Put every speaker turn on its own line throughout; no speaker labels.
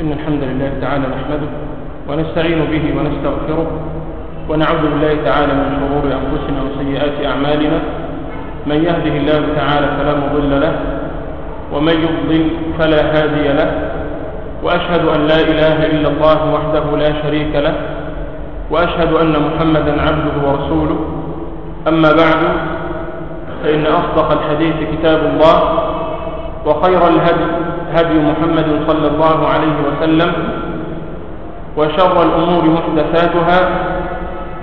إن الحمد لله تعالى نحمده ونستعين به ونستغفره ونعوذ بالله تعالى من شرور أنفسنا وسيئات أعمالنا. من يهده الله تعالى فلا مضل له ومن يضلل فلا هادي له. وأشهد أن لا إله إلا الله وحده لا شريك له وأشهد أن محمدا عبده ورسوله. أما بعد فإن أصدق الحديث كتاب الله وخير الهدي هدي محمد صلى الله عليه وسلم وشر الأمور محدثاتها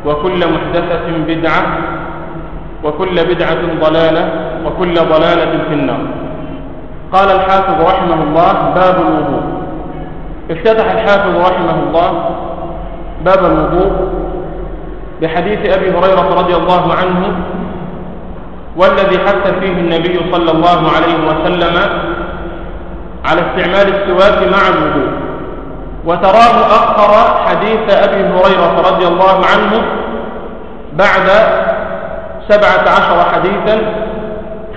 وكل محدثة بدعة وكل بدعة ضلالة وكل ضلالة في النار. قال الحافظ رحمه الله باب الوضوء. افتتح الحافظ رحمه الله باب الوضوء بحديث أبي هريرة رضي الله عنه والذي حث فيه النبي صلى الله عليه وسلم على استعمال السواك مع الوضوء وتراه أخر حديث أبي هريرة رضي الله عنه بعد سبعة عشر حديثا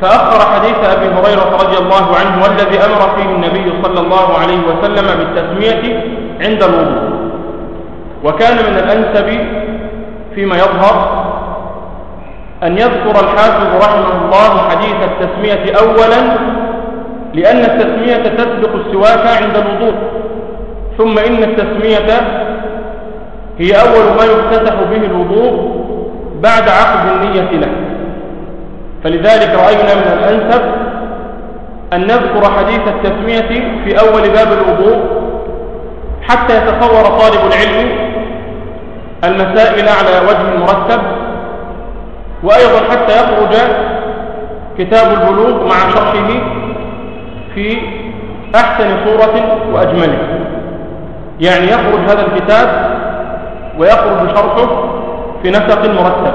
فأخر حديث أبي هريرة رضي الله عنه والذي أمر فيه النبي صلى الله عليه وسلم بالتسمية عند الوضوء. وكان من الأنسب فيما يظهر أن يذكر الحافظ رحمه الله حديث التسمية أولا لأن التسمية تسبق السواك عند الوضوء. ثم إن التسمية هي أول ما يفتتح به الوضوء بعد عقد النية له. فلذلك رأينا من الأنسب أن نذكر حديث التسمية في أول باب الوضوء حتى يتصور طالب العلم المسائل على وجه مرتب وأيضا حتى يخرج كتاب البلوغ مع شرحه في أحسن صورة وأجمله. يعني يخرج هذا الكتاب ويخرج شرحه في نسق مرتب.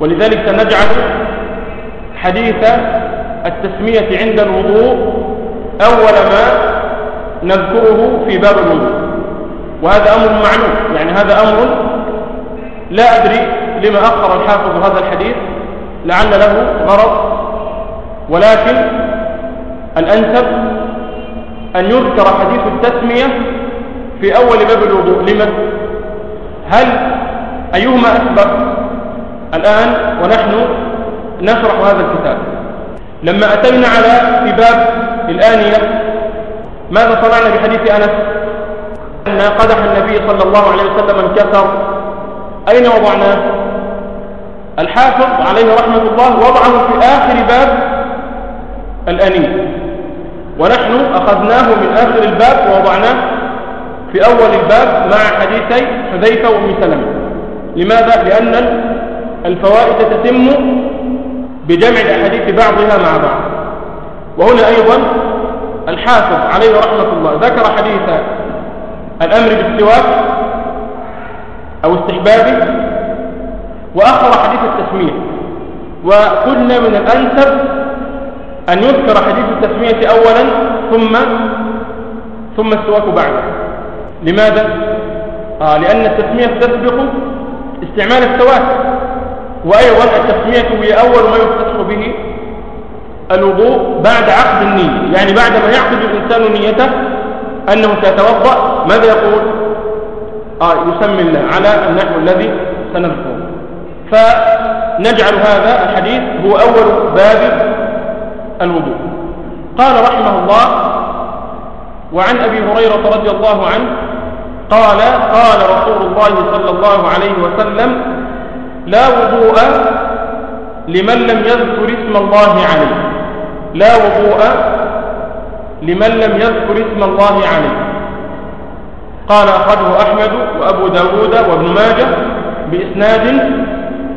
ولذلك سنجعل حديث التسمية عند الوضوء أول ما نذكره في باب الوضوء. وهذا أمر معلوم. يعني هذا أمر لا أدري لما أخر الحافظ هذا الحديث لعل له غرض ولكن الأنسب أن يذكر حديث التسمية في أول باب الوضوء. لمن هل أيهما أسبق الآن ونحن نشرح هذا الكتاب. لما أتينا على في باب الآنية ماذا صنعنا بحديث أنس؟ أن قدح النبي صلى الله عليه وسلم انكسر أين وضعناه الحافظ عليه رحمة الله وضعه في آخر باب الأنية. ونحن أخذناه من آخر الباب ووضعناه في أول الباب مع حديثي حذيفة وأم سلمة. لماذا؟ لأن الفوائد تتم بجمع الأحاديث بعضها مع بعض. وهنا أيضا الحافظ عليه رحمة الله ذكر حديث الأمر بالسواك أو استحبابه وأخر حديث التسمية. وقلنا من الأنسب أن يذكر حديث التسمية أولا ثم ثم السواك بعده لماذا؟ آه لأن التسمية تسبق استعمال السواك وأيضا التسمية هي أول ما يفتتح به الوضوء بعد عقد النية يعني بعد ما يعقد الإنسان نيته أنه سيتوضأ ماذا يقول؟ آه يسمي الله على النحو الذي سنذكره فنجعل هذا الحديث هو أول باب الوضوء. قال رحمه الله وعن أبي هريرة رضي الله عنه قال قال رسول الله صلى الله عليه وسلم لا وضوء لمن لم يذكر اسم الله عليه. لا وضوء لمن لم يذكر اسم الله عليه. قال أخرجه أحمد وأبو داود وابن ماجه بإسناد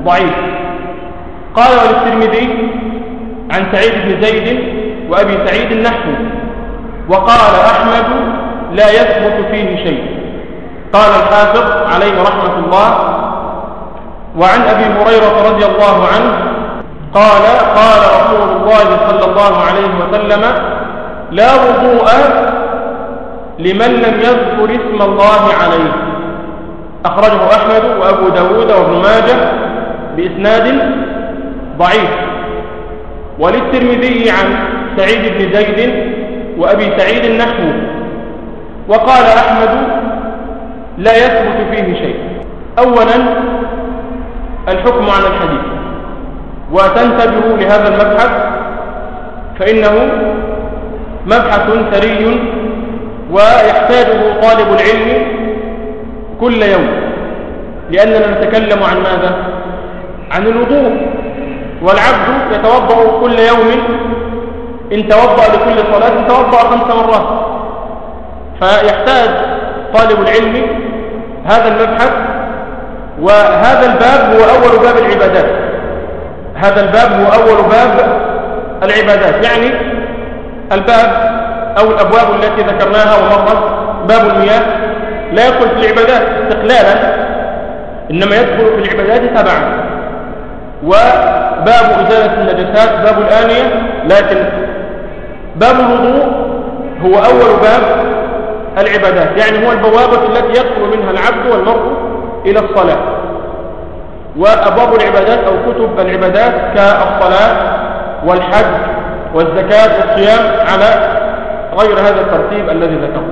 ضعيف. قال وللترمذي عن سعيد بن زيد وأبي سعيد النحو وقال أحمد لا يثبت فيه شيء. قال الحافظ عليه رحمة الله وعن أبي هريرة رضي الله عنه قال قال رسول الله صلى الله عليه وسلم لا وضوء لمن لم يذكر اسم الله عليه. أخرجه أحمد وأبو داود وابن ماجه بإسناد ضعيف. وللترمذي عن سعيد بن زيد وأبي سعيد النحو وقال أحمد لا يثبت فيه شيء. أولا الحكم على الحديث. وتنتبه لهذا المبحث فإنه مبحث ثري ويحتاجه طالب العلم كل يوم. لأننا نتكلم عن ماذا؟ عن الوضوء. والعبد يتوضأ كل يوم إن توضأ لكل صلاة توضأ خمس مرات. فيحتاج طالب العلم هذا المبحث وهذا الباب هو أول باب العبادات. هذا الباب هو أول باب العبادات. يعني الباب أو الأبواب التي ذكرناها ومرت باب المياه. لا يدخل في العبادات استقلالا إنما يدخل في العبادات تبعا. وباب إزالة النجسات باب الآنية لكن باب الوضوء هو أول باب العبادات يعني هو البوابة التي يدخل منها العبد والمرء إلى الصلاة. وأبواب العبادات أو كتب العبادات كالصلاة والحج والزكاة والصيام على غير هذا الترتيب الذي ذكره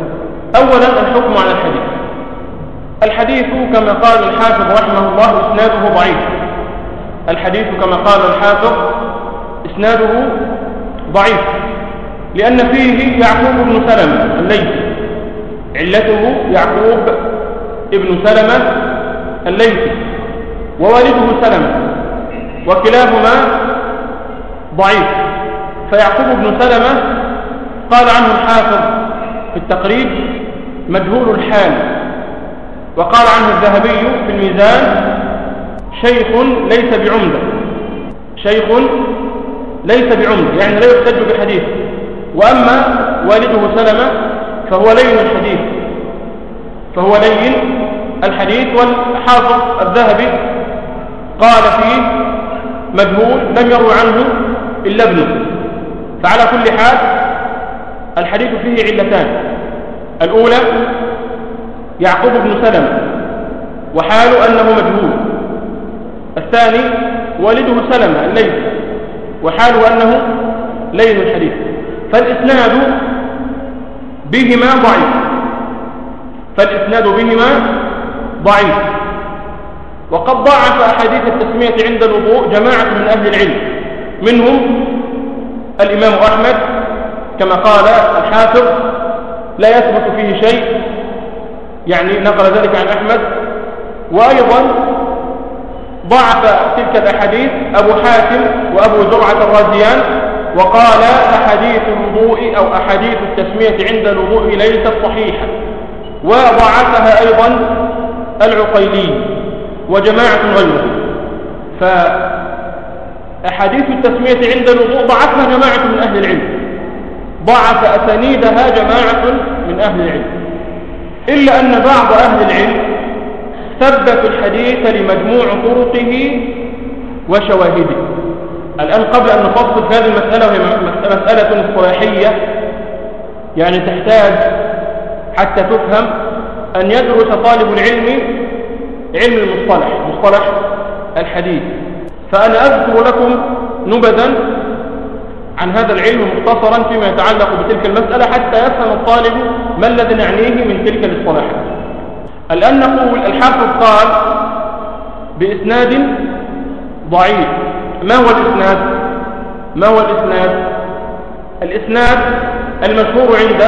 أولا الحكم على الحديث. الحديث كما قال الحافظ رحمه الله إسناده ضعيف. الحديث كما قال الحافظ إسناده ضعيف لأن فيه يعقوب بن سلمة الليثي علته يعقوب ابن سلمة الليثي ووالده سلمة وكلاهما ضعيف. فيعقوب بن سلمة قال عنه الحافظ في التقريب مجهول الحال وقال عنه الذهبي في الميزان شيخ ليس بعمدة. شيخ ليس بعمدة. يعني لا يحتج بحديث. وأما والده سلمة فهو لين الحديث. فهو لين الحديث. والحافظ الذهبي قال فيه مجهول لم يروي عنه إلا ابنه. فعلى كل حال الحديث فيه علتان. الأولى يعقوب بن سلمة وحاله أنه مجهول. الثاني والده سلمة الليل. وحاله أنه لين الحديث فالإسناد بهما ضعيف. فالإسناد بهما ضعيف. وقد ضعف أحاديث التسمية عند الوضوء جماعة من أهل العلم. منهم الإمام أحمد كما قال الحافظ لا يثبت فيه شيء يعني نقل ذلك عن أحمد. وأيضا ضعف تلك الأحاديث أبو حاتم وأبو زرعة الرازيان وقال أحاديث الوضوء أو أحاديث التسمية عند الوضوء ليست صحيحة. وضعفها أيضا العقيلي وجماعة غيره. فأحاديث التسمية عند الوضوء ضعفها جماعة من أهل العلم. ضعف أسانيدها جماعة من أهل العلم. إلا أن بعض أهل العلم ثبت الحديث لمجموع طرقه وشواهده. الآن قبل أن نفصل في هذه المسألة وهي مسألة اصطلاحية يعني تحتاج حتى تفهم أن يدرس طالب العلم علم المصطلح مصطلح الحديث. فأنا أذكر لكم نبذا عن هذا العلم مختصرا فيما يتعلق بتلك المسألة حتى يفهم الطالب ما الذي نعنيه من تلك الاصطلاحات. الآن نقول الحافظ قال بإسناد ضعيف. ما هو الإسناد؟ ما هو الإسناد؟ الإسناد المشهور عند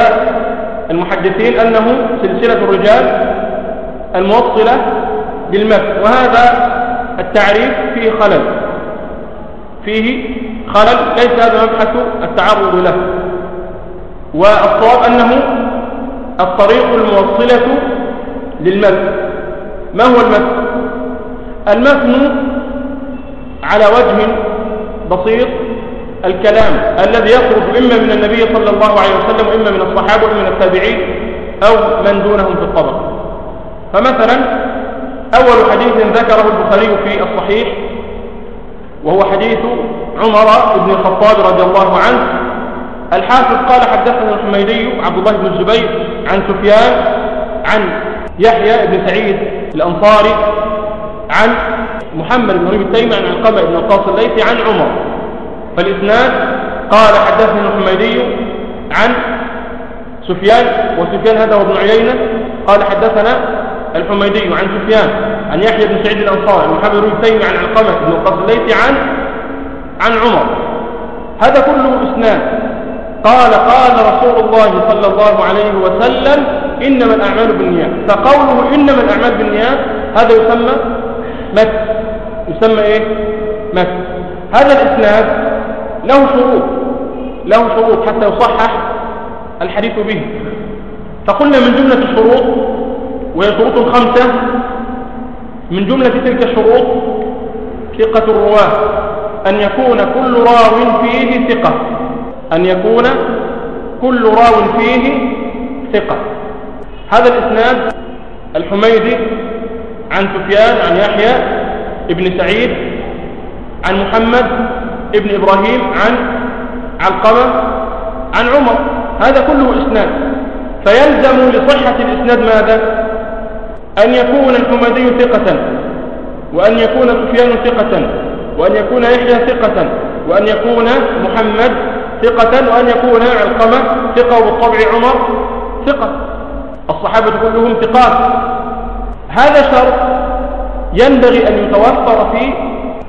المحدثين أنه سلسلة الرجال الموصلة بالمثل وهذا التعريف فيه خلل. فيه خلل ليس هذا مبحث التعرض له. والصواب أنه الطريق الموصلة للمتن ما هو المتن المتن على وجه بسيط الكلام الذي يخرج إما من النبي صلى الله عليه وسلم وإما من الصحابة وإما من التابعين أو من دونهم في الطبق فمثلا أول حديث ذكره البخاري في الصحيح وهو حديث عمر بن الخطاب رضي الله عنه. الحافظ قال حدثنا الحميدي عبد الله بن الزبير عن سفيان عن يحيى بن سعيد الأنصاري عن محمد بن ربيب التيمي عن علقمة بن القاص الليثي عن عمر. فالإسناد قال حدثنا الحميدي عن سفيان وسفيان هذا وابن عيينة. قال حدثنا الحميدي عن سفيان عن يحيى بن سعيد الأنصاري محمد بن تيمي عن علقمة بن القصليثي عن عن عمر. هذا كله إسناد. قال قال رسول الله صلى الله عليه وسلم إنما الأعمال بالنيات. فقوله إنما الأعمال بالنيات هذا يسمى مت يسمى إيه؟ مت هذا الإسناد له شروط له شروط حتى يصحح الحديث به. فقلنا من جملة الشروط وهي شروط خمسة من جملة تلك الشروط ثقة الرواة أن يكون كل راو فيه ثقة. أن يكون كل راو فيه ثقة. هذا الإسناد الحميدي عن سفيان عن يحيى ابن سعيد عن محمد ابن إبراهيم عن علقمة عن عمر. هذا كله إسناد. فيلزم لصحة الإسناد ماذا؟ أن يكون الحميدي ثقة وأن يكون سفيان ثقة وأن يكون يحيى ثقة وأن يكون محمد ثقة وأن يكون علقمة ثقة وبالطبع عمر ثقة. الصحابة كلهم ثقات هذا شرط ينبغي أن يتوفر في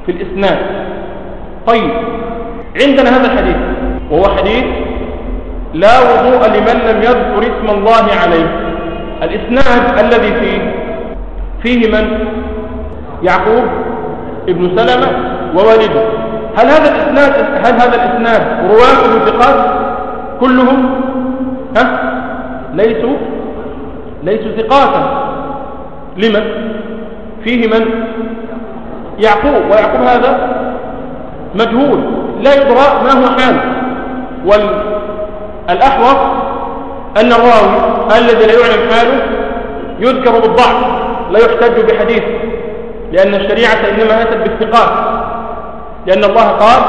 في الإسناد. طيب عندنا هذا الحديث وهو حديث لا وضوء لمن لم يذكر اسم الله عليه. الإسناد الذي فيه فيه من؟ يعقوب ابن سلمة ووالده. هل هذا الإسناد هل هذا الإسناد رواة ثقات كلهم؟ ها؟ ليسوا؟ ليسوا ثقاتا لمن؟ فيه من؟ يعقوب. ويعقوب هذا مجهول. لا يدرى ما هو حاله والأحوط أن الراوي الذي لا يعلم حاله يذكر بالضعف لا يحتج بحديث لأن الشريعة إنما أتت بالثقات. لأن الله قال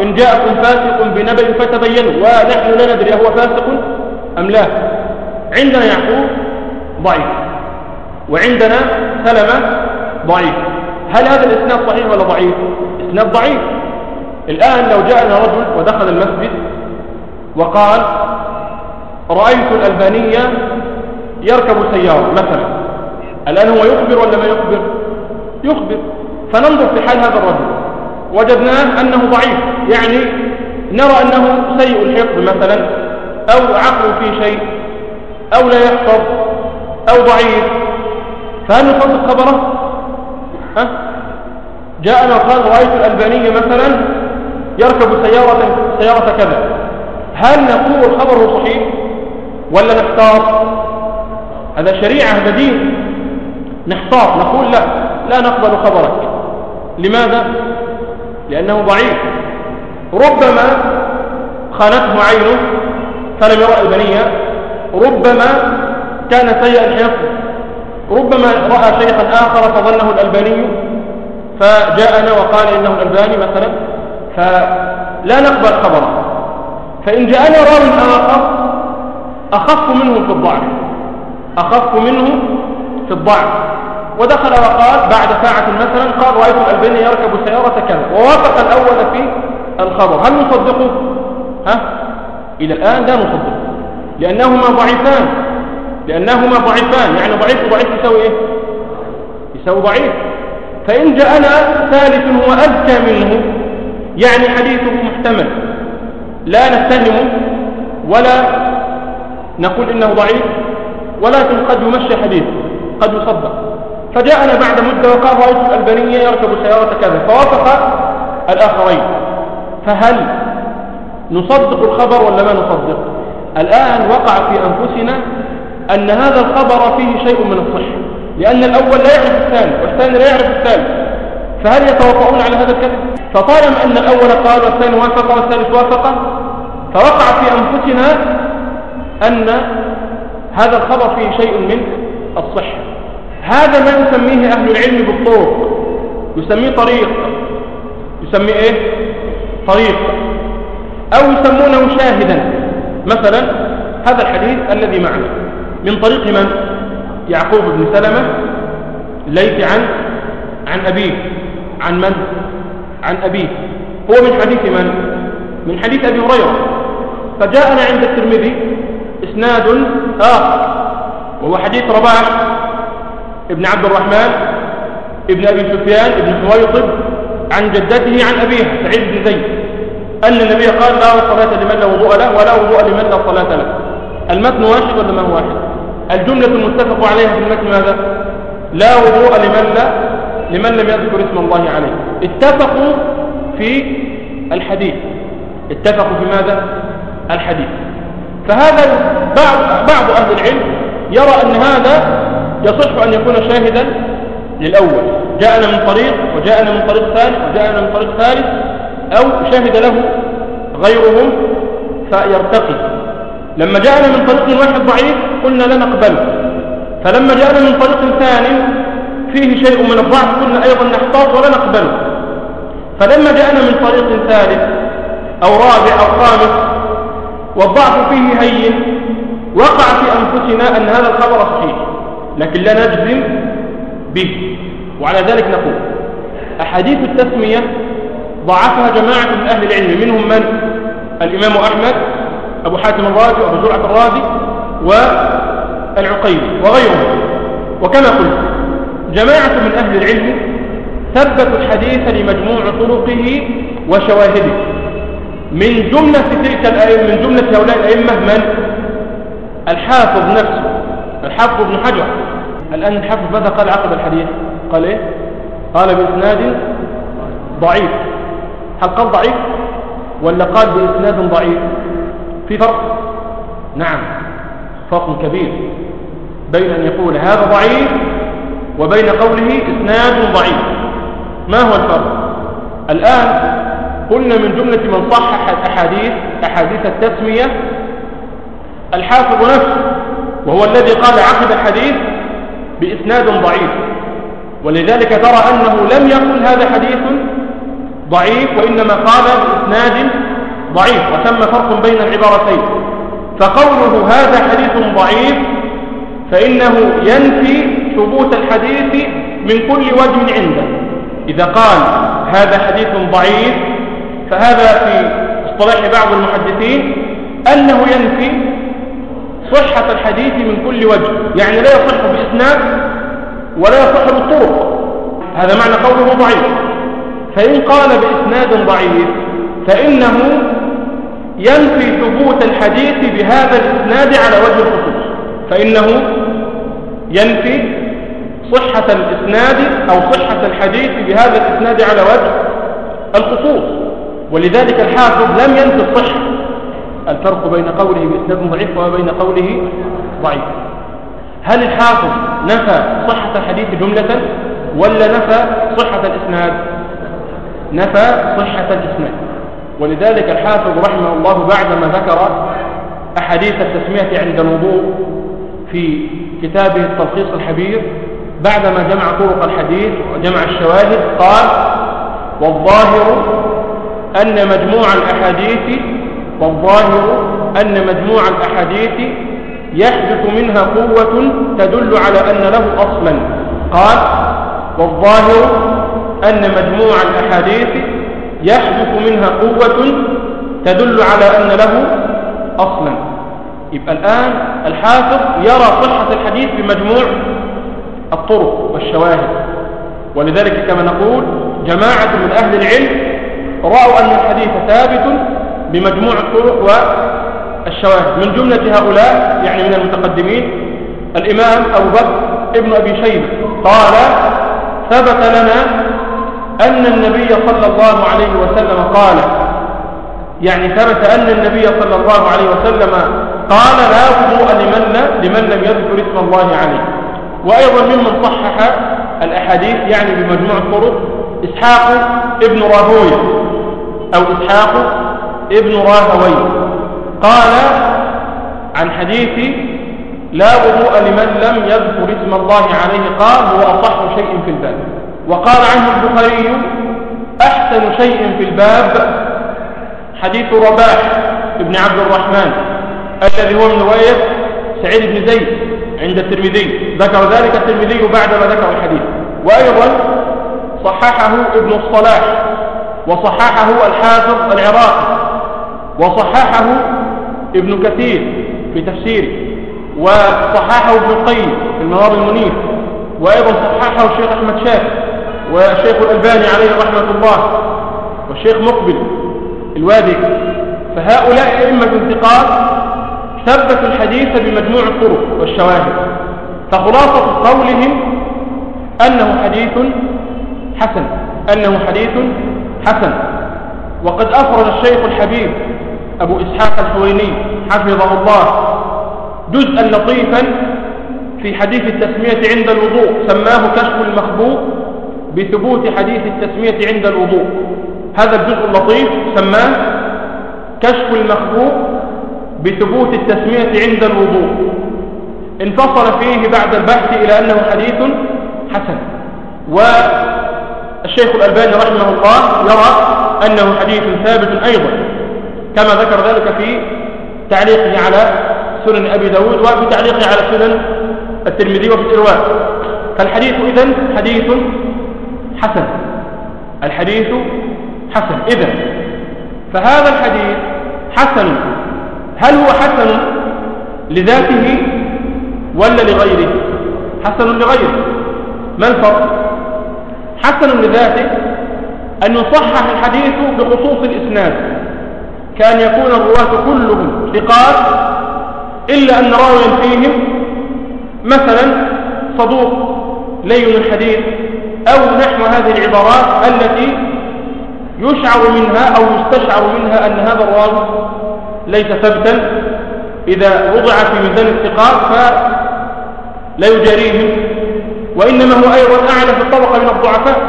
إن جاءكم فاسق بنبأ فتبينوا. ونحن لا ندري أهو فاسق أم لا. عندنا يعقوب ضعيف. وعندنا سلمة ضعيف. هل هذا الإسناد صحيح ولا ضعيف؟ إسناد ضعيف. الآن لو جاءنا رجل ودخل المسجد وقال رأيت الألبانية يركب سيارة مثلا. الآن هو يخبر ولا ما يخبر؟ يخبر. فننظر في حال هذا الرجل. وجدناه أنه ضعيف. يعني نرى أنه سيء الحفظ مثلا أو عقل في شيء أو لا يحفظ. أو ضعيف. فهل نصدق خبره ها؟ جاءنا وقال رأيت الألبانية مثلا يركب سيارة, سيارة كذا. هل نقول خبره صحيح ولا نحتار هذا شريعة هذا دين. نحتار نقول لا لا نقبل خبرك. لماذا؟ لأنه ضعيف. ربما خانته عينه فلم يرى البنية ربما كان سيء الحفظ ربما رأى شيخا آخر فظنه الألباني فجاءنا وقال إنه الألباني مثلا فلا نقبل خبره فإن جاءنا راو آخر أخف منه في الضعف. أخف منه في الضعف. ودخل وقال بعد ساعة مثلا قال رأيت الألباني يركب سيارة كذا. ووافق الأول في الخبر. هل نصدقه؟ ها؟ إلى الآن لا نصدقه لأنهما ضعيفان. لأنهما ضعيفان. يعني ضعيف وضعيف يساوي إيه؟ يساوي ضعيف. فإن جاءنا ثالث هو أذكى منه يعني حديثه محتمل. لا نتهم ولا نقول إنه ضعيف ولكن قد يمشي حديث قد يصدق. فجاءنا بعد مدة وقال رأيت الألبانية يركب سيارة كذا فوافق الآخرين. فهل نصدق الخبر ولا ما نصدق؟ الآن وقع في أنفسنا أن هذا الخبر فيه شيء من الصحة لأن الأول لا يعرف الثاني والثاني لا يعرف الثالث فهل يتوافقون على هذا الكلام؟ فطالما أن الأول قال والثاني وافق والثالث وافق فوقع في أنفسنا أن هذا الخبر فيه شيء من الصحة هذا ما يسميه أهل العلم بالطرق. يسميه طريق. يسميه إيه؟ طريق. أو يسمونه شاهدا. مثلا هذا الحديث الذي معنا. من طريق من؟ يعقوب بن سلمة ليس عن عن أبيه. عن من؟ عن أبيه. هو من حديث من؟ من حديث أبي هريرة. فجاءنا عند الترمذي إسناد آخر وهو حديث رباح ابن عبد الرحمن ابن أبي سفيان ابن حويطب عن جدته عن أبيها سعيد بن زيد أن النبي قال لا صلاة لمن لا وضوء له ولا وضوء لمن لا صلاة له. المتن واحد ولا ما هو واحد؟ الجملة المتفق عليها في المتن ماذا؟ لا وضوء لمن لا لمن لم يذكر اسم الله عليه. اتفقوا في الحديث. اتفقوا في ماذا؟ الحديث. فهذا بعض بعض أهل العلم يرى أن هذا يصح أن يكون شاهدا للأول. جاءنا من طريق وجاءنا من طريق ثالث وجاءنا من طريق ثالث أو شهد له غيرهم فيرتقي. لما جاءنا من طريق واحد ضعيف قلنا لا نقبله فلما جاءنا من طريق ثاني فيه شيء من الضعف قلنا أيضا نحتاط ولا نقبله فلما جاءنا من طريق ثالث أو رابع أو خامس والضعف فيه هين وقع في أنفسنا أن هذا الخبر صحيح لكن لا نجزم به. وعلى ذلك نقول أحاديث التسمية ضعفها جماعة من أهل العلم منهم من؟ الإمام أحمد أبو حاتم الرازي وأبو زرعة الرازي والعقيلي وغيرهم. وكما قلت جماعة من أهل العلم ثبتوا الحديث لمجموع طرقه وشواهده. من جملة تلك الأئمة من جملة هؤلاء الأئمة من؟ الحافظ نفسه الحافظ ابن حجر. الآن الحافظ ماذا قال عقب الحديث؟ قال إيه؟ قال بإسناد ضعيف. هل قال ضعيف ولا قال بإسناد ضعيف؟ في فرق؟ نعم فرق كبير بين أن يقول هذا ضعيف وبين قوله إسناد ضعيف. ما هو الفرق؟ الآن قلنا من جملة من صحح الأحاديث أحاديث التسمية الحافظ نفسه وهو الذي قال عقب الحديث بإسناد ضعيف ولذلك ترى أنه لم يقل هذا حديث ضعيف وإنما قال بإسناد ضعيف وتم فرق بين العبارتين. فقوله هذا حديث ضعيف فإنه ينفي ثبوت الحديث من كل وجه عنده. إذا قال هذا حديث ضعيف فهذا في اصطلاح بعض المحدثين أنه ينفي صحة الحديث من كل وجه يعني لا يصح بإسناد ولا يصح بالطرق. هذا معنى قوله ضعيف. فإن قال بإسناد ضعيف فإنه ينفي ثبوت الحديث بهذا الإسناد على وجه الخصوص فإنه ينفي صحة الإسناد أو صحة الحديث بهذا الإسناد على وجه الخصوص. ولذلك الحافظ لم ينفي الصحة. الفرق بين قوله بإسناد ضعيف وبين قوله ضعيف. هل الحافظ نفى صحة الحديث جملة ولا نفى صحة الإسناد؟ نفى صحة الإسناد. ولذلك الحافظ رحمه الله بعدما ذكر أحاديث التسمية عند الوضوء في كتابه التلخيص الحبير بعدما جمع طرق الحديث وجمع الشواهد قال والظاهر أن مجموع الأحاديث والظاهر أن مجموع الأحاديث يحدث منها قوة تدل على أن له أصلا. قال والظاهر أن مجموع الأحاديث يحدث منها قوة تدل على أن له أصلا. يبقى الآن الحافظ يرى صحة الحديث بمجموع الطرق والشواهد. ولذلك كما نقول جماعة من أهل العلم رأوا أن الحديث ثابت بمجموع الطرق والشواهد. من جملة هؤلاء يعني من المتقدمين الإمام أبو بكر ابن أبي شيبة قال ثبت لنا أن النبي صلى الله عليه وسلم قال يعني ثبت أن النبي صلى الله عليه وسلم قال لا وضوء لمن, لمن لم يذكر اسم الله عليه. وأيضا ممن صحح الأحاديث يعني بمجموع الطرق إسحاق ابن راهوية أو إسحاق ابن راهوي قال عن حديث لا وضوء لمن لم يذكر اسم الله عليه قال هو أصح شيء في الباب وقال عنه البخاري أحسن شيء في الباب حديث رباح بن عبد الرحمن الذي هو من رواية سعيد بن زيد عند الترمذي. ذكر ذلك الترمذي بعدما ذكر الحديث. وأيضا صححه ابن الصلاح وصححه الحافظ العراقي وصححه ابن كثير تفسيره وصححه ابن القيم في المنار المنير وأيضا صححه الشيخ أحمد شاكر. والشيخ الألباني عليه رحمة الله والشيخ مقبل الوادي. فهؤلاء أئمة انتقاد ثبتوا الحديث بمجموع الطرق والشواهد فخلاصة قولهم أنه حديث حسن أنه حديث حسن. وقد أفرد الشيخ الحبيب أبو إسحاق الحويني حفظه الله جزءا لطيفا في حديث التسمية عند الوضوء سماه كشف المخبوء بثبوت حديث التسمية عند الوضوء. هذا الجزء اللطيف سماه كشف المخبوء بثبوت التسمية عند الوضوء. انفصل فيه بعد البحث إلى أنه حديث حسن. والشيخ الألباني رحمه الله يرى أنه حديث ثابت أيضا. كما ذكر ذلك في تعليقه على سنن أبي داود وفي تعليقه على سنن الترمذي وفي الإرواء. فالحديث إذن حديث حسن. الحديث حسن. إذن فهذا الحديث حسن. هل هو حسن لذاته ولا لغيره؟ حسن لغيره. ما الفرق؟ حسن لذاته أن يصحح الحديث بخصوص الإسناد. كأن يكون الرواة كلهم ثقات إلا أن راويا فيهم مثلا صدوق لين الحديث أو نحو هذه العبارات التي يشعر منها أو يستشعر منها أن هذا الراوي ليس ثبتا إذا وضع في ميزان الثقات فلا يجاريهم وإنما هو أيضا أعلى في الطبقة من الضعفاء.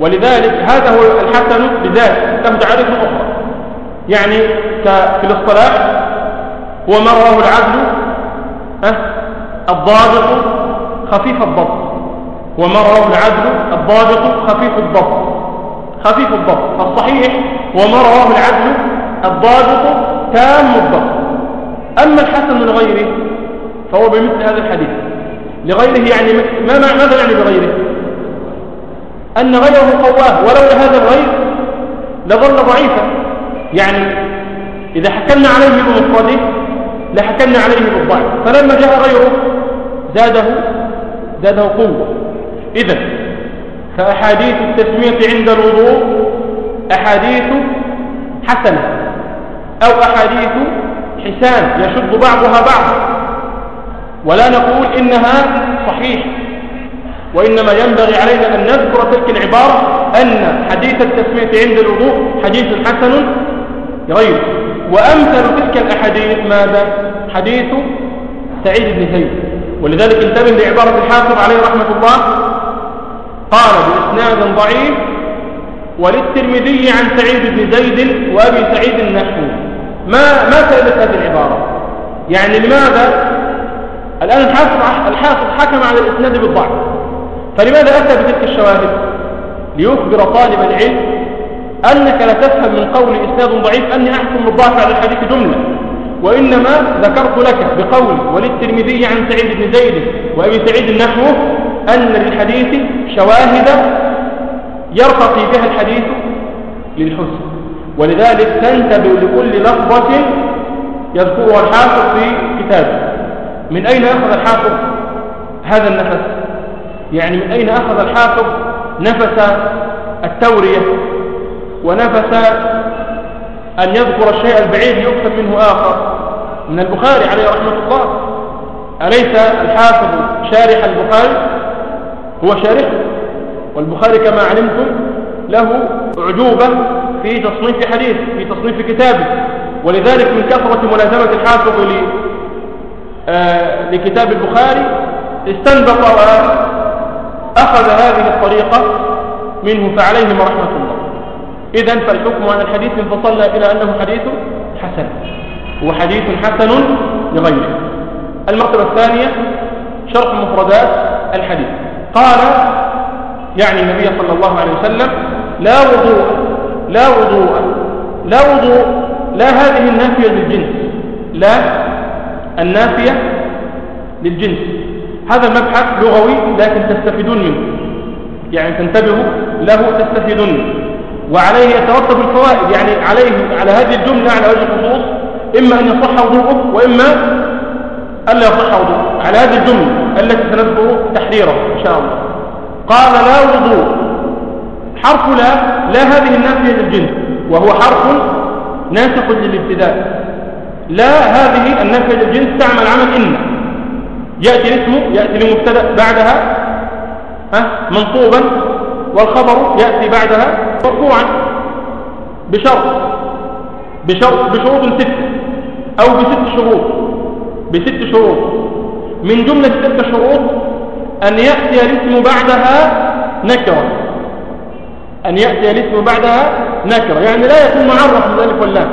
ولذلك هذا هو الحسن بذات له تعريف أخرى. يعني في الاصطلاح هو ما رواه العدل الضابط خفيف الضبط. وما رواه العدل الضابط خفيف الضبط. خفيف الضبط. الصحيح وما رواه العدل الضابط تام الضبط. أما الحسن من غيره فهو بمثل هذا الحديث. لغيره يعني ما ماذا يعني بغيره؟ أن غيره قواه. ولولا هذا الغير لظل ضعيفا. يعني إذا حكمنا عليه بمفرده لحكمنا عليه بالضعف. فلما جاء غيره زاده زاده قوة. إذا فأحاديث التسمية عند الوضوء أحاديث حسنة أو أحاديث حسان يشد بعضها بعض ولا نقول إنها صحيح وإنما ينبغي علينا أن نذكر تلك العبارة أن حديث التسمية عند الوضوء حديث حسن غير وأمثل تلك الأحاديث ماذا؟ حديث سعيد بن زيد ولذلك انتبه لعبارة الحافظ عليه رحمة الله قال بإسناد ضعيف وللترمذي عن سعيد بن زيد وأبي سعيد النحو ما ما سألت هذه العبارة؟ يعني لماذا؟ الآن الحافظ الحافظ حكم على الإسناد بالضعف. فلماذا أتى بتلك الشواهد؟ ليخبر طالب العلم أنك لا تفهم من قول إسناد ضعيف أني أحكم بالضعف على الحديث جملة. وإنما ذكرت لك بقول وللترمذي عن سعيد بن زيد وأبي سعيد نحوه أن للحديث شواهد يرتقي بها الحديث للحسن. ولذلك تنتبه لكل لفظة يذكرها الحافظ في كتابه. من أين أخذ الحافظ هذا النفس؟ يعني من أين أخذ الحافظ نفس التورية؟ ونفس أن يذكر الشيء البعيد يكتب منه آخر. من البخاري عليه رحمة الله أليس الحافظ شارح البخاري؟ هو شارح والبخاري كما علمتم له أعجوبة في تصنيف حديث في تصنيف كتابه. ولذلك من كثرة ملازمة الحافظ آه، لكتاب البخاري استنبط وأخذ هذه الطريقة منه فعليهم رحمة الله. إذن فالحكم عن الحديث انفصلنا إلى أنه حديث حسن. هو حديث حسن لغيره. المرتبة الثانية شرح مفردات الحديث. قال يعني النبي صلى الله عليه وسلم لا وضوء لا وضوء لا وضوء لا هذه النافية للجنس لا النافية للجنس. هذا المبحث لغوي لكن تستفيدون منه. يعني تنتبهوا له تستفيدون منه. وعليه يترتب الفوائد يعني عليه على هذه الجملة على وجه الخصوص إما أن يصح وضوءه وإما ألا يصح وضوءه. على هذه الجملة. التي سنذكر تحريرها إن شاء الله. قال لا وضوء. حرف لا لا هذه النافية للجنس وهو حرف ناسخ للابتداء. لا هذه النافية للجنس تعمل عمل إن يأتي اسمه يأتي لمبتدأ بعدها ها منصوبا والخبر يأتي بعدها مرفوعا بشرط بشرط بشروط ستة أو بست شروط بست شروط. من جملة تلك الشروط أن يأتي الاسم بعدها نكرة. أن يأتي الاسم بعدها نكرة. يعني لا يكون معرف ذلك ولا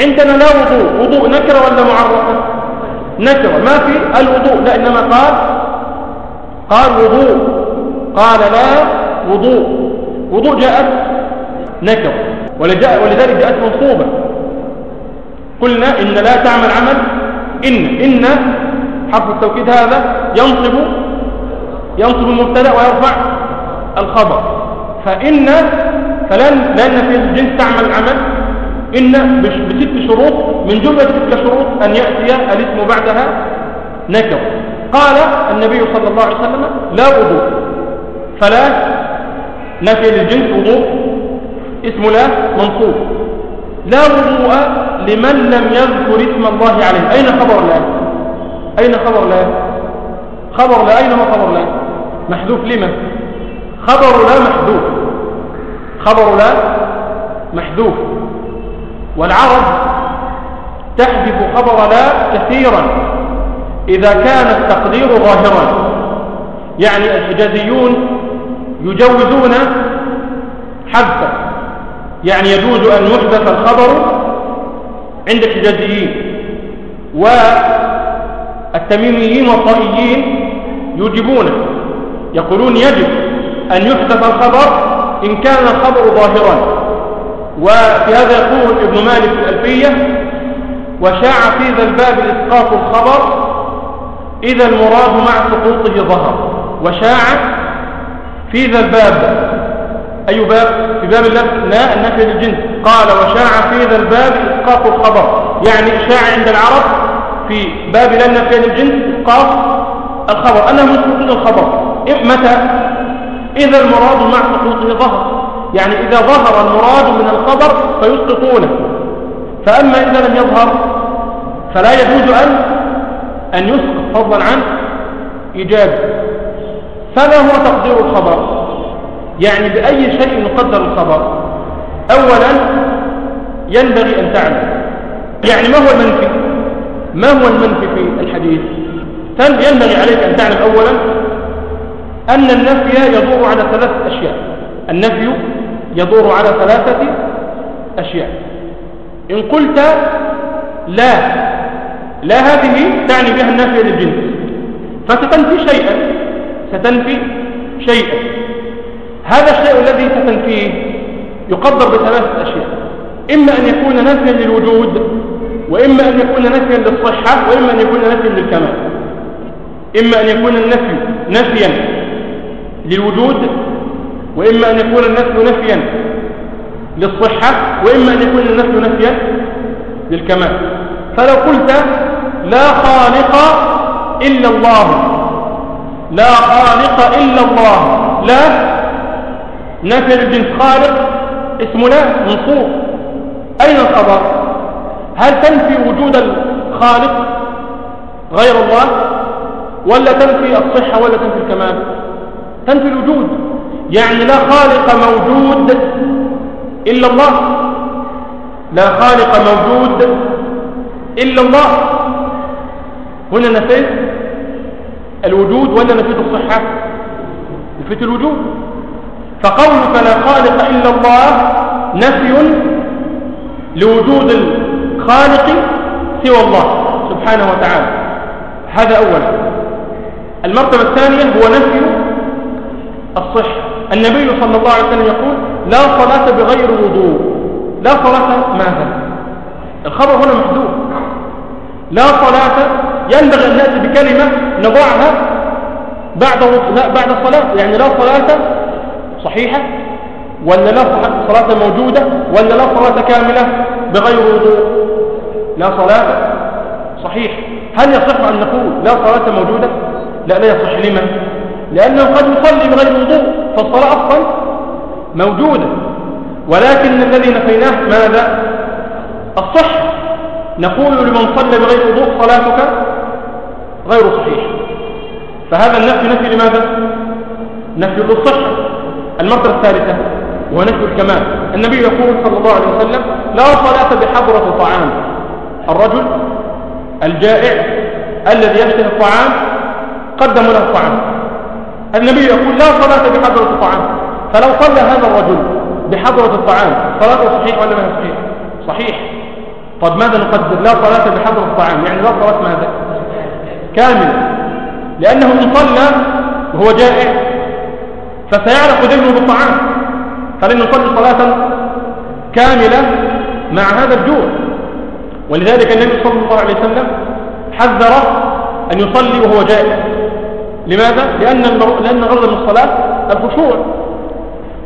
عندنا لا وضوء. وضوء نكرة ولا معرفة؟ نكرة. ما في الوضوء لا إنما قال قال وضوء. قال لا وضوء. وضوء جاءت نكرة. ولذلك جاءت منصوبة. قلنا إن لا تعمل عمل إن إن حرف التوكيد هذا ينصب ينصب المبتدا ويرفع الخبر. فإن فلن لأن في الجنس تعمل عمل إن بست شروط من جملة تلك الشروط أن يأتي الاسم بعدها نكر. قال النبي صلى الله عليه وسلم لا وضوء. فلا نفي للجنس وضوء. اسم لا منصوب. لا وضوء لمن لم يذكر اسم الله عليه. أين خبر لا أين خبر لا؟ خبر لا أين هو خبر لا؟ محذوف لما؟ خبر لا محذوف. خبر لا محذوف. والعرب تحذف خبر لا كثيرا. إذا كان التقدير ظاهرا يعني الحجازيون يجوزون حذفه يعني يجوز أن يحذف الخبر عند الحجازيين. والتميميين والطائيين يجبونه يقولون يجب أن يحذف الخبر إن كان الخبر ظاهرا. وفي هذا يقول ابن مالك الألفية وشاع في ذا الباب إسقاط الخبر إذا المراد مع سقوطه ظهر. وشاع في ذا الباب. أي باب؟ في باب لا النافية للجنس قال وشاع في ذا الباب إسقاط الخبر. يعني شاع عند العرب في باب لا النفي للجنس إسقاط الخبر. أنهم يسقطون الخبر. متى؟ إذا المراد مع سقوطه ظهر. يعني إذا ظهر المراد من الخبر فيسقطونه. فأما إذا لم يظهر فلا يجوز أن أن يسقط فضلا عن إيجابه. فما هو تقدير الخبر؟ يعني بأي شيء نقدر الخبر؟ أولا ينبغي أن تعلم. يعني ما هو المنفي؟ ما هو المنفي في الحديث؟ ينبغي عليك أن تعلم أولا أن النفي يدور على ثلاث أشياء؟ النفي يدور على ثلاثة أشياء. إن قلت لا لا هذه تعني بها النافية للجنس فستنفي شيئا ستنفي شيئا. هذا الشيء الذي ستنفيه يقدر بثلاثة أشياء. إما أن يكون نفيا للوجود وإما أن يكون نفيا للصحة وإما أن يكون نفيا للكمال. إما أن يكون النفي نفيا للوجود وإما أن يكون النفي نفيا للصحة وإما أن يكون النفي نفيا للكمال. فلو قلت لا خالق إلا الله لا خالق إلا الله لا نفي للجنس خالق اسم لا منصوب. أين الخبر؟ هل تنفي وجود الخالق غير الله؟ ولا تنفي الصحة ولا تنفي الكمال؟ تنفي الوجود. يعني لا خالق موجود إلا الله. لا خالق موجود إلا الله. هنا نفيت الوجود ولا نفيت الصحة؟ نفيت الوجود. فقولك لا خالق إلا الله نفي لوجود الخالق سوى الله سبحانه وتعالى. هذا أولا. المرتبة الثانية هو نفي الصحة. النبي صلى الله عليه وسلم يقول لا صلاة بغير وضوء. لا صلاة ماذا؟ الخبر هنا محدود لا صلاة ينبغي أن نأتي بكلمة نضعها بعد بعد الصلاة. يعني لا صلاة صحيحة ولا لا صلاة موجودة ولا لا صلاة كاملة بغير وضوء. لا صلاة صحيح. هل يصح أن نقول لا صلاة موجودة؟ لا لا يصح. لمن لأنه قد يصلي بغير وضوء فالصلاة أصلا موجودة. ولكن الذي نفيناه ماذا؟ الصح. نقول لمن صلى بغير وضوء صلاتك غير صحيح. فهذا النفي نفي لماذا؟ نفي للصحة. المرتبة الثالثة وهو نفي الكمال. النبي يقول صلى الله عليه وسلم لا صلاة بحضرة طعام. الرجل الجائع الذي يشتهي الطعام قدم له الطعام النبي يقول لا صلاة بحضرة الطعام. فلو صلى هذا الرجل بحضرة الطعام صلاته صحيح ولا ما صحيح صحيح. طب ماذا نقدر؟ لا صلاة بحضرة الطعام يعني لا صلاة ماذا؟ كاملة. لأنه إن صلى وهو جائع فسيعرف ذهنه بالطعام. فلن يصلي صلاة كاملة مع هذا الجوع. ولذلك النبي صلى الله عليه وسلم حذر أن يصلي وهو جائع لماذا؟ لأن لأن غرض من الصلاة الخشوع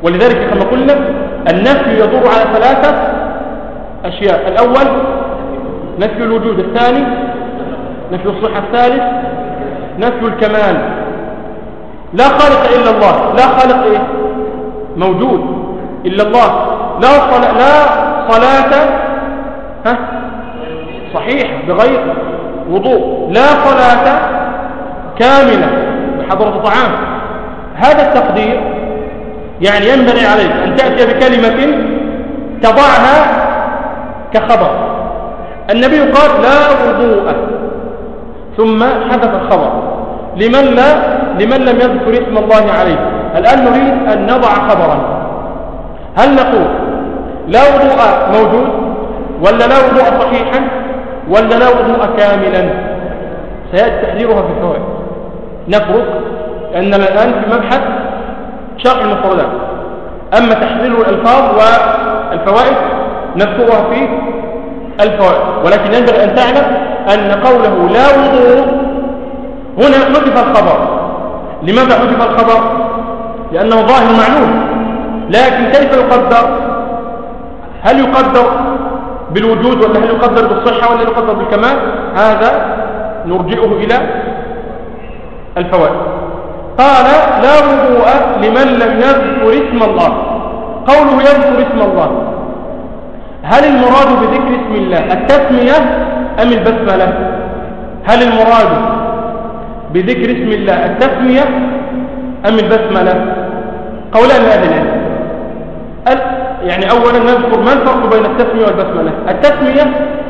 ولذلك كما قلنا النفي يدور على ثلاثة أشياء الأول نفي الوجود الثاني نفي الصحة الثالث نفي الكمال لا خالق إلا الله لا خالق إيه؟ موجود إلا الله لا صلاة, لا صلاة ها؟ صحيح بغير وضوء لا صلاة كاملة بحضرة طعام. هذا التقدير يعني ينبغي عليك أن تأتي بكلمة تضعها كخبر. النبي قال لا وضوء. ثم حدث الخبر. لمن لا؟ لمن لم يذكر اسم الله عليه. الآن نريد أن نضع خبرا. هل نقول لا وضوء موجود ولا لا وضوء صحيحا؟ ولا لا وضوء كاملا سيأتي تحذيرها في الفوائد نفرق أننا الآن في مبحث شرح المفردات. أما تحذير الألفاظ والفوائد نذكرها في الفوائد. ولكن ينبغي أن تعلم أن قوله لا وضوء هنا حذف الخبر. لماذا حذف الخبر؟ لأنه ظاهر معلوم. لكن كيف يقدر؟ هل يقدر؟ بالوجود ولا يقدر بالصحة ولا يقدر بالكمال هذا نرجئه إلى الفوائد. قال لا وضوء لمن لم يذكر اسم الله. قوله يذكر اسم الله. هل المراد بذكر اسم الله التسمية أم البسملة؟ هل المراد بذكر اسم الله التسمية أم البسملة؟ قولان لأهل العلم يعني أولا نذكر ما الفرق بين التسمية والبسملة. التسمية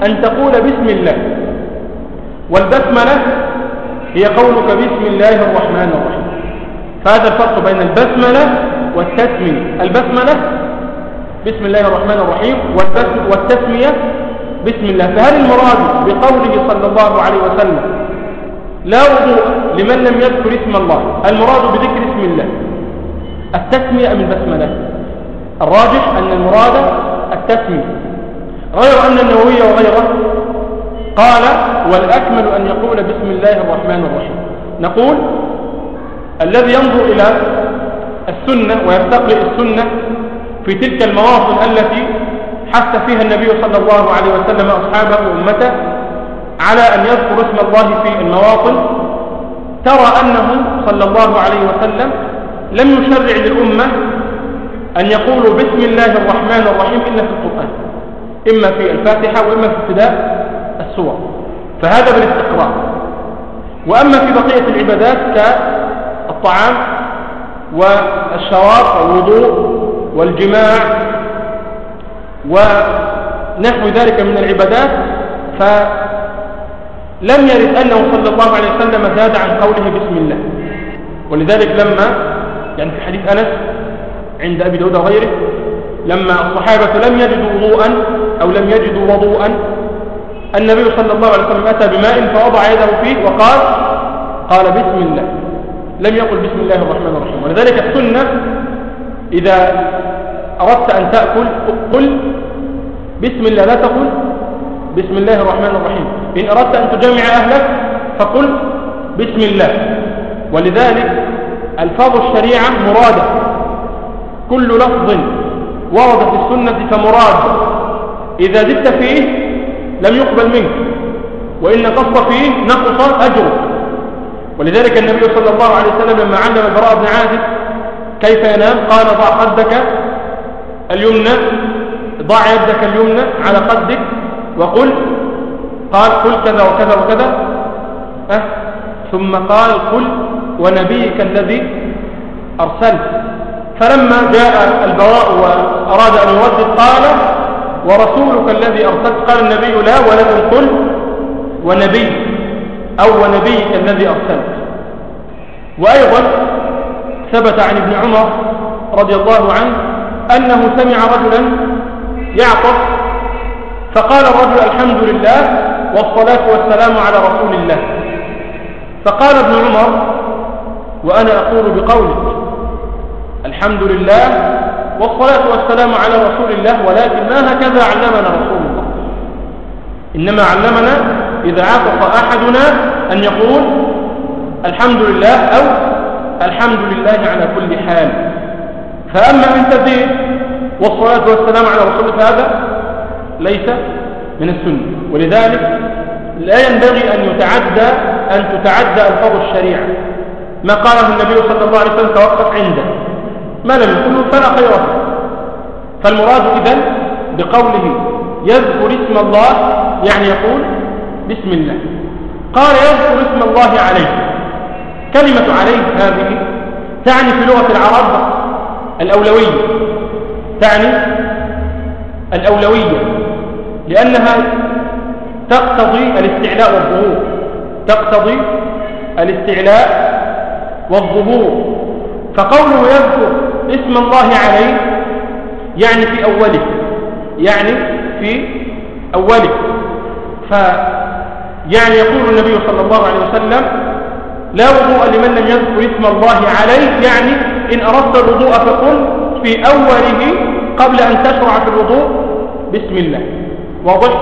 أن تقول بسم الله. والبسملة هي قولك بسم الله الرحمن الرحيم. فهذا الفرق بين البسملة والتسمية. البسملة بسم الله الرحمن الرحيم والتسمية بسم الله. فهل المراد بقوله صلى الله عليه وسلم لا وضوء لمن لم يذكر اسم الله؟ المراد بذكر اسم الله. التسمية أم البسملة الراجح أن المراد التسمية غير أن النووي وغيره قال والأكمل أن يقول بسم الله الرحمن الرحيم. نقول الذي ينظر إلى السنة ويستقرئ السنة في تلك المواطن التي حث فيها النبي صلى الله عليه وسلم أصحابه وأمته على أن يذكر اسم الله في المواطن ترى أنه صلى الله عليه وسلم لم يشرع للأمة أن يقولوا بسم الله الرحمن الرحيم إلا في القرآن إما في الفاتحة وإما في ابتداء السور فهذا بالاستقرار. وأما في بقية العبادات كالطعام والشراب والوضوء والجماع ونحو ذلك من العبادات فلم يرد أنه صلى الله عليه وسلم زاد عن قوله بسم الله. ولذلك لما يعني في حديث أنس عند أبي داود وغيره لما الصحابة لم يجدوا وضوءا أو لم يجدوا وضوءا النبي صلى الله عليه وسلم أتى بماء فوضع يده فيه وقال قال بسم الله. لم يقل بسم الله الرحمن الرحيم. ولذلك السنة إذا أردت أن تأكل قل بسم الله لا تقل بسم الله الرحمن الرحيم. إن أردت أن تجمع أهلك فقل بسم الله. ولذلك ألفاظ الشريعة مرادة. كل لفظ ورد في السنة فمراد إذا زدت فيه لم يقبل منك وإن قص فيه نقص أجرك. ولذلك النبي صلى الله عليه وسلم لما علم البراء بن عازب كيف ينام قال ضع خدك اليمنى ضع يدك اليمنى على خدك وقل قال قل كذا وكذا وكذا أه؟ ثم قال قل ونبيك الذي أرسلت. فلما جاء البراء وأراد أن يردد قال ورسولك الذي أرسلت؟ قال النبي لا ولكن قل ونبي أو ونبيك الذي أرسلت. وأيضا ثبت عن ابن عمر رضي الله عنه أنه سمع رجلا يعطف فقال الرجل الحمد لله والصلاة والسلام على رسول الله. فقال ابن عمر وأنا أقول بقولك الحمد لله والصلاة والسلام على رسول الله ولكن ما هكذا علمنا رسول الله إنما علمنا إذا عطف أحدنا أن يقول الحمد لله أو الحمد لله على كل حال. فأما أن تزيد والصلاة والسلام على رسول الله فهذا ليس من السنة. ولذلك لا ينبغي أن يتعدى أن تتعدى ألفاظ الشريعة. ما قاله النبي صلى الله عليه وسلم توقف عنده. ما لم يقله فلا خير فيه فالمراد إذن بقوله يذكر اسم الله يعني يقول بسم الله. قال يذكر اسم الله عليه. كلمة عليه هذه تعني في لغة العرب الأولوية. تعني الأولوية لأنها تقتضي الاستعلاء والظهور. تقتضي الاستعلاء والظهور. فقوله يذكر اسم الله عليه يعني في أوله يعني في أوله. ف يعني يقول النبي صلى الله عليه وسلم لا وضوء لمن لم يذكر اسم الله عليه. يعني إن أردت الوضوء فقل في أوله قبل أن تشرع في الوضوء بسم الله. واضح؟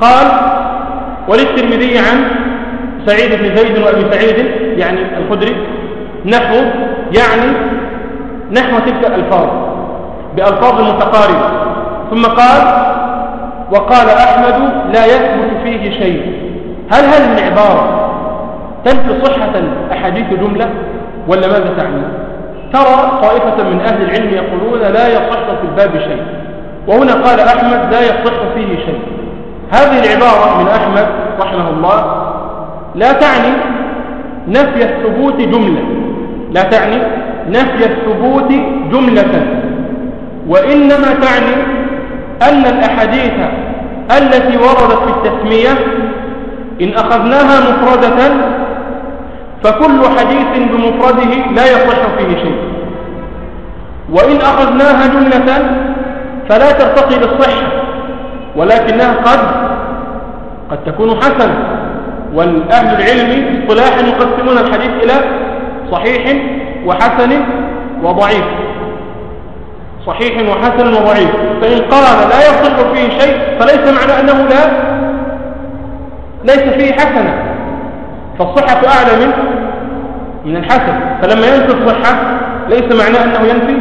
قال وللترمذي عن سعيد بن زيد وأبي سعيد يعني الخدري نحو يعني نحو تلك الألفاظ بألفاظ متقاربة. ثم قال وقال أحمد لا يثبت فيه شيء. هل هذه العبارة تنفي صحة أحاديث جملة ولا ماذا تعني؟ ترى طائفة من أهل العلم يقولون لا يصح في الباب شيء وهنا قال أحمد لا يصح فيه شيء. هذه العبارة من أحمد رحمه الله لا تعني نفي الثبوت جملة لا تعني نفي الثبوت جملة. وإنما تعني أن الأحاديث التي وردت في التسمية إن أخذناها مفردة فكل حديث بمفرده لا يصح فيه شيء. وإن أخذناها جملة فلا ترتقي للصحة ولكنها قد قد تكون حسنة. والأهل العلم اصطلاحا يقسمون الحديث إلى صحيح وحسن وضعيف. صحيح وحسن وضعيف. فإن قال لا يصح فيه شيء فليس معنى أنه لا ليس فيه حسنة فالصحة أعلى من من الحسن. فلما ينفي الصحة ليس معنى أنه ينفي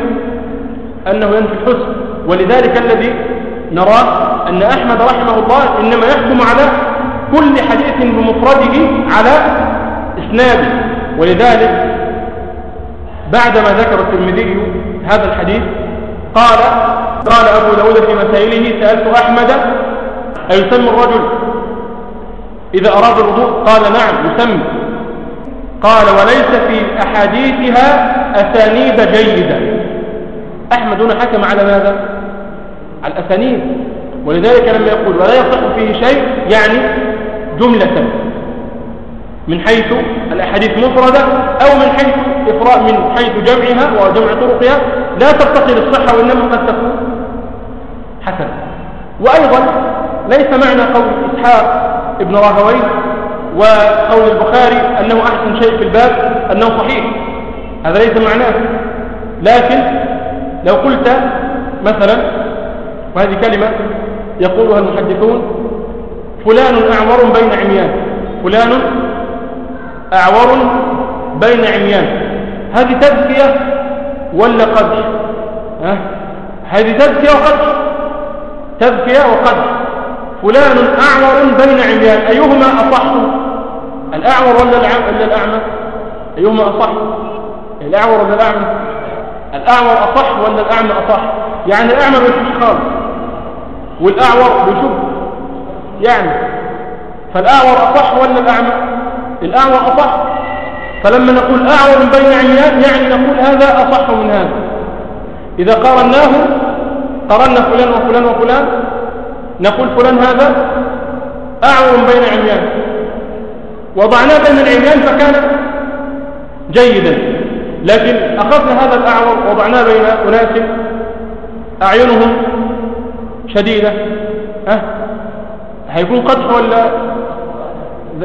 أنه ينفي الحسن. ولذلك الذي نراه أن أحمد رحمه الله إنما يحكم على كل حديث بمفرده على إسناده. ولذلك بعدما ذكر الترمذي هذا الحديث قال قال أبو داود في مسائله سألت أحمد أيسمي الرجل؟ إذا أراد الوضوء؟ قال نعم يسمي قال وليس في أحاديثها أسانيد جيدة. أحمد هنا حكم على ماذا؟ على الأسانيد. ولذلك لما يقول ولا يصح فيه شيء يعني جملة. من حيث الأحاديث مفردة أو من حيث إفراء من حيث جمعها وجمع طرقها لا ترتقي للصحة وإنما قد تكون حسنة. وأيضا ليس معنى قول إسحاق ابن راهوي وقول البخاري أنه أحسن شيء في الباب أنه صحيح. هذا ليس معناه. لكن لو قلت مثلا وهذه كلمة يقولها المحدثون فلان أعور بين عميان فلان أعور بين عميان. هذه تذكية ولا قدر ها؟ هذه تذكية وقدر تذكية وقدر فلان أعور بين عميان. أيهما أصح؟ الأعور ولا الأعمى؟ أيهما أصح؟ الأعور ولا الأعمى؟ الأعور أصح ولا الأعمى أصح؟ يعني الأعمى بيشوف خالص. والأعور بيشوف. يعني فالأعور أصح ولا الأعمى؟ الأعور أصح. فلما نقول أعور بين عميان يعني نقول هذا أصح من هذا. إذا قارناه قارنا فلان وفلان وفلان نقول فلان هذا أعور بين عميان وضعناه بين العميان فكان جيدا. لكن أخذنا هذا الأعور وضعناه بين أناس أعينهم شديدة. أه؟ هيكون قدح ولا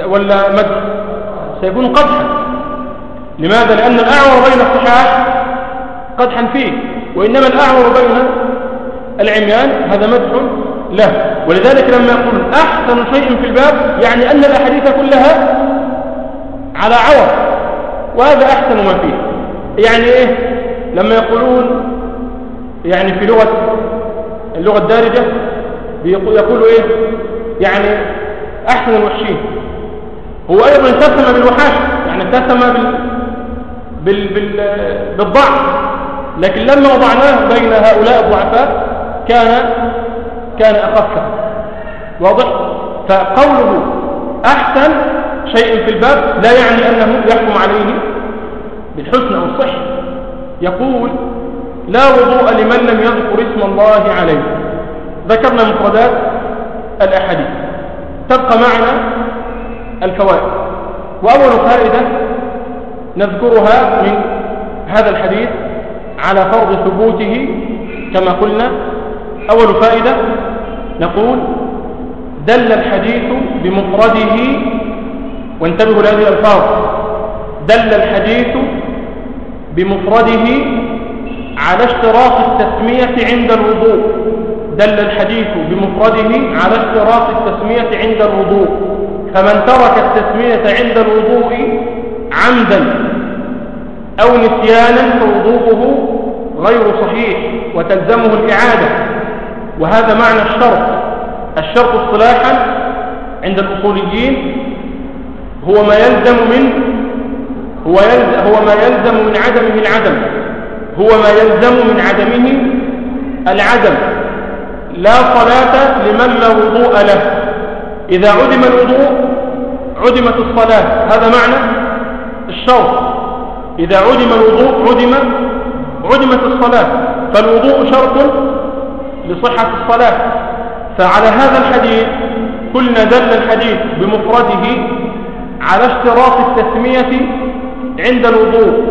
ولا مدح؟ سيكون قدحا. لماذا؟ لأن الأعور بين الصحاح قدحا فيه وإنما الأعور بين العميان هذا مدح له. ولذلك لما يقول أحسن شيء في الباب يعني أن الأحاديث كلها على عور وهذا أحسن ما فيه. يعني إيه؟ لما يقولون يعني في لغة اللغة الدارجة يقولوا إيه؟ يعني أحسن الوحشين. هو أيضا اتسم بالوحاش يعني اتسم بال... بال... بال... بالضعف. لكن لما وضعناه بين هؤلاء الضعفاء كان كان أخف. واضح؟ فقوله أحسن شيء في الباب لا يعني أنه يحكم عليه بالحسن أو الصحة يقول لا وضوء لمن لم يذكر اسم الله عليه. ذكرنا مفردات الأحاديث. تبقى معنا الفوائد وأول فائدة نذكرها من هذا الحديث على فرض ثبوته كما قلنا. أول فائدة نقول دل الحديث بمفرده. وانتبهوا لهذه الألفاظ. دل الحديث بمفرده على اشتراط التسمية عند الوضوء. دل الحديث بمفرده على اشتراط التسمية عند الوضوء. فمن ترك التسمية عند الوضوء عمدا أو نسيانا فوضوءه غير صحيح وتلزمه الإعادة. وهذا معنى الشرط. الشرط اصطلاحا عند الأصوليين هو ما يلزم من هو, يلزم هو ما يلزم من عدمه العدم. هو ما يلزم من عدمه العدم. لا صلاة لمن لا وضوء له. إذا عدم الوضوء عدمت الصلاة. هذا معنى الشرط إذا عدم الوضوء عدم عدمت الصلاة. فالوضوء شرط لصحة الصلاة. فعلى هذا الحديث قلنا دل الحديث بمفرده على اشتراط التسمية عند الوضوء.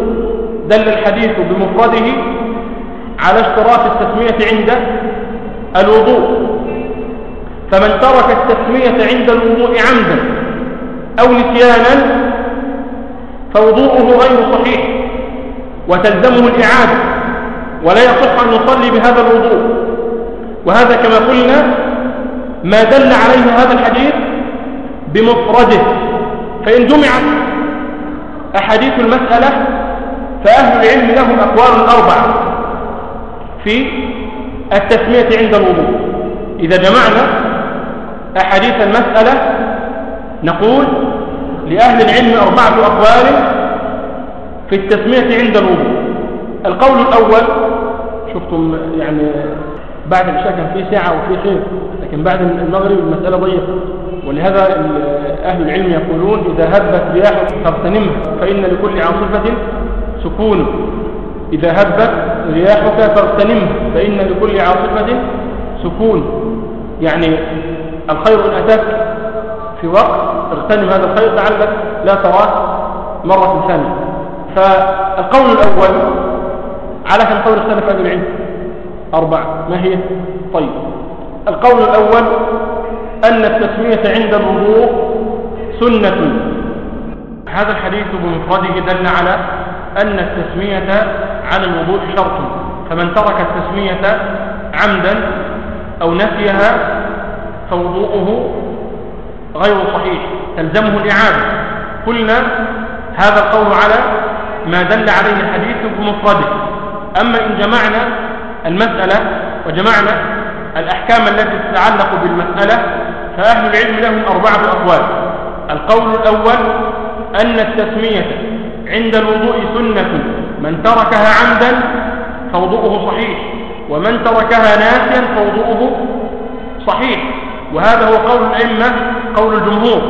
دل الحديث بمفرده على اشتراط التسمية عند الوضوء. فمن ترك التسمية عند الوضوء عمدا أو نسيانا فوضوءه غير صحيح وتلزمه الإعادة ولا يصح أن يصلي بهذا الوضوء وهذا كما قلنا ما دل عليه هذا الحديث بمفرده فإن جمعت أحاديث المسألة فأهل العلم لهم أقوال أربعة في التسمية عند الوضوء إذا جمعنا أحاديث المسألة نقول لأهل العلم أربعة أقوال في التسمية عند الوضوء. القول الأول شفتم يعني بعد العشاء كان في ساعة وفي خير لكن بعد المغرب المسألة ضيقة. ولهذا أهل العلم يقولون إذا هبت رياح فاغتنمها فإن لكل عاصفة سكون. إذا هبت رياحك فاغتنمها فإن لكل عاصفة سكون. يعني الخير إن أتاك في وقت اغتنم هذا الخير لعلك لا تراه مرة ثانية. فالقول الأول على كم قول اختلف أهل العلم. أربعة ما هي؟ طيب. القول الأول أن التسمية عند الوضوء سنة. هذا الحديث بمفرده دل على أن التسمية على الوضوء شرط. فمن ترك التسمية عمدا أو نسيها فوضوءه غير صحيح تلزمه الإعادة. قلنا هذا القول على ما دل عليه الحديث بمفرده أما إن جمعنا المسألة وجمعنا الأحكام التي تتعلق بالمسألة فأهل العلم لهم أربعة أقوال. القول الأول أن التسمية عند الوضوء سنة. من تركها عمدا فوضوءه صحيح ومن تركها ناسيا فوضوءه صحيح. وهذا هو قول الأئمة قول الجمهور.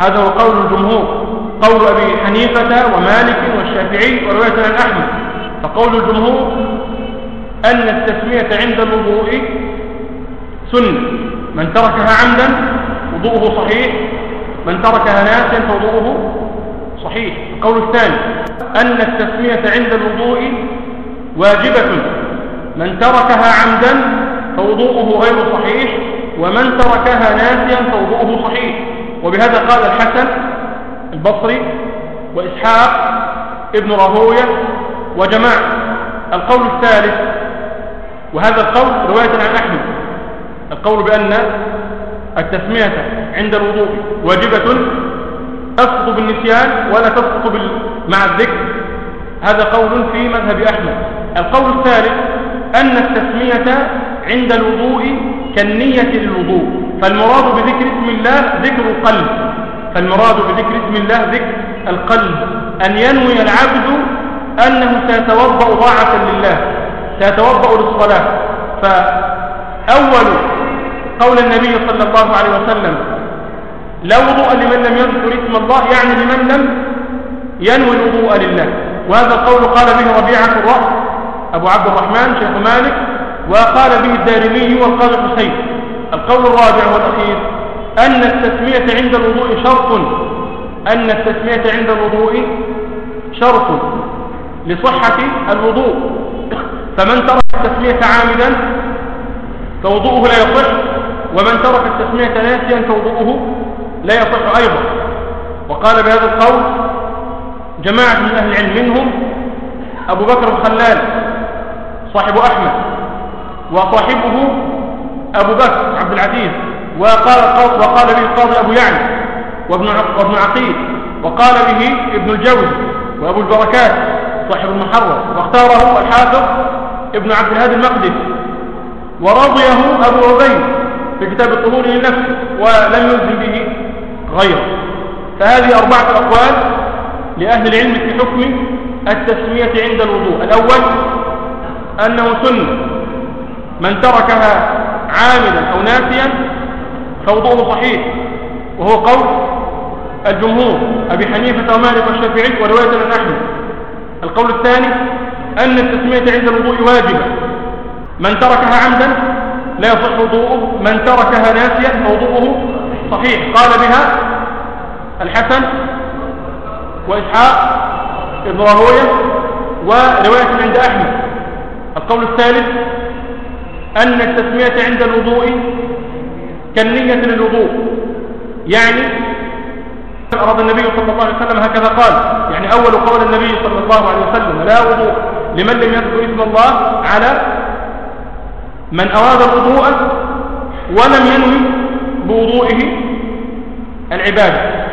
هذا هو قول الجمهور. قول أبي حنيفة ومالك والشافعي ورواية عن أحمد. فقول الجمهور أن التسمية عند الوضوء سنة. من تركها عمدا وضوءه صحيح من تركها ناسا فوضوءه صحيح. القول الثاني أن التسمية عند الوضوء واجبة. من تركها عمدا فوضوءه غير صحيح ومن تركها ناسيا فوضوءه صحيح. وبهذا قال الحسن البصري وإسحاق ابن راهوية وجماعة. القول الثالث وهذا القول رواية عن أحمد. القول بأن التسمية عند الوضوء واجبة تسقط بالنسيان ولا تسقط بال... مع الذكر. هذا قول في مذهب أحمد. القول الثالث أن التسمية عند الوضوء كالنية للوضوء. فالمراد بذكر اسم الله ذكر القلب. فالمراد بذكر اسم الله ذكر القلب. أن ينوي العبد أنه سيتوضأ ضاعة لله سيتوضأ للصلاة. فأول قول النبي صلى الله عليه وسلم لا وضوء لمن لم يذكر اسم الله يعني لمن لم ينوي الوضوء لله. وهذا القول قال به ربيعة الرأس أبو عبد الرحمن شيخ مالك وقال به الدارمي والقاضي حسين. القول الرابع والأخير أن التسمية عند الوضوء شرط. أن التسمية عند الوضوء شرط لصحة الوضوء. فمن ترك التسمية عامدا فوضوءه لا يصح ومن ترك التسمية ناسيا فوضوءه لا يصح أيضا. وقال بهذا القول جماعة من أهل العلم منهم أبو بكر الخلال صاحب أحمد. وصاحبه أبو بكر عبد العزيز وقال, وقال به القاضي أبو يعلى وابن, وابن عقيل وقال به ابن الجوزي وأبو البركات صاحب المحرر واختاره الحافظ ابن عبد الهادي المقدس. ورضيه أبو عبيد في كتاب الطهور لنفسه ولم يلزم به غيره. فهذه أربعة أقوال لأهل العلم في حكم التسمية عند الوضوء. الأول أنه سنة. من تركها عاملا أو ناسيا فوضوءه صحيح. وهو قول الجمهور أبي حنيفة ومالك والشافعي ورواية عن أحمد. القول الثاني أن التسمية عند الوضوء واجبة. من تركها عمدا لا يصح وضوءه. من تركها ناسيا وضوءه صحيح. قال بها الحسن وإسحاق ابن راهوية ورواية عند أحمد. القول الثالث أن التسمية عند الوضوء كالنية للوضوء. يعني أراد النبي صلى الله عليه وسلم هكذا قال يعني أول قول النبي صلى الله عليه وسلم لا وضوء لمن لم يذكر اسم الله على من أراد الوضوء ولم ينوي بوضوئه العبادة.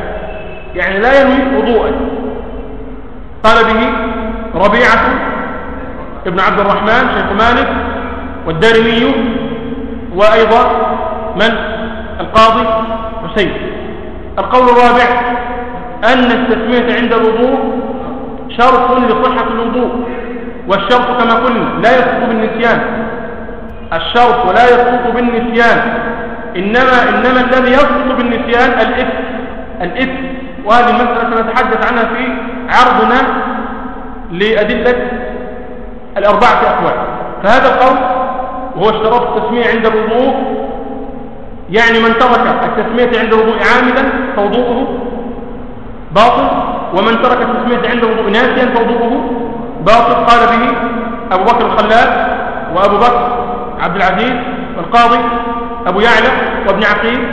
يعني لا ينوي وضوءا قال به ربيعة ابن عبد الرحمن شيخ مالك والدارمي وأيضا من؟ القاضي حسين. القول الرابع أن التسمية عند الوضوء شرط لصحة الوضوء والشرط كما قلنا لا يسقط بالنسيان. الشرط ولا يسقط بالنسيان. إنما, إنما الذي يسقط بالنسيان الإثم. الإثم. وهذه المسألة سنتحدث عنها في عرضنا لأدلة الأربعة أقوال. فهذا القول وهو اشتراط التسمية عند الوضوء. يعني من ترك التسمية عند الوضوء عامدا فوضوءه باطل ومن ترك التسمية عند الوضوء ناسيا فوضوءه باطل. قال به أبو بكر الخلال وأبو بكر عبد العزيز والقاضي أبو يعلى وابن عقيل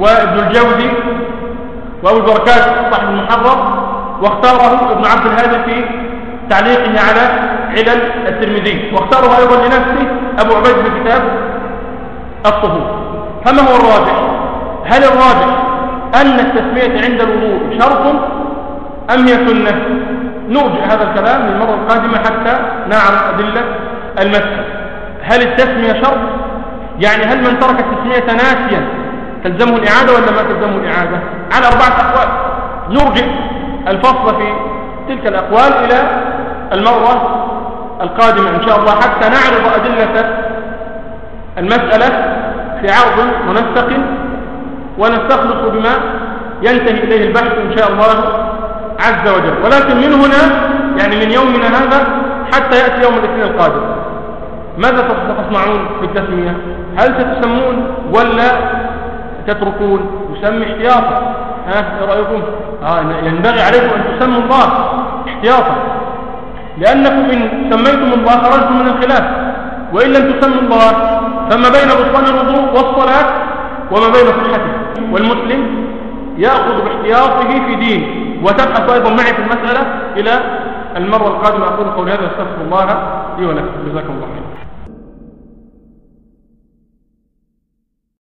وابن الجوزي وأبو البركات صاحب المحرر واختاره ابن عبد الهادي في تعليقه على علل الترمذي واختاره أيضا لنفسه أبو عبيد في كتاب الصفوف فما هو الراجح؟ هل الراجح أن التسمية عند الوضوء شرط أم هي سنة؟ نرجع هذا الكلام للمرة القادمة حتى نعرف أدلة المسح هل التسمية شرط؟ يعني هل من ترك التسمية ناسيا تلزمه الإعادة ولا ما تلزمه الإعادة؟ على أربعة أقوال. نرجع الفصل في تلك الأقوال إلى المرة القادمة إن شاء الله حتى نعرض أدلة المسألة في عرض منسق ونستخلص بما ينتهي إليه البحث إن شاء الله عز وجل. ولكن من هنا يعني من يومنا هذا حتى يأتي يوم الاثنين القادم. ماذا تصنعون في التسمية؟ هل ستسمون ولا تتركون يسمي احتياطا. ها إيه رأيكم؟ آه ينبغي عليكم أن تسموا الله احتياطا. لأنكم إن سميتم الله خرجتم من الخلاف وإن لم تسموا الله فما بين بطلان الوضوء والصلاة وما بين صحته. والمسلم يأخذ باحتياطه في دين وتبحث أيضا معي في المسألة إلى المرة القادمة أقول قولي هذا أستغفر الله لي ولكم. جزاكم الله خير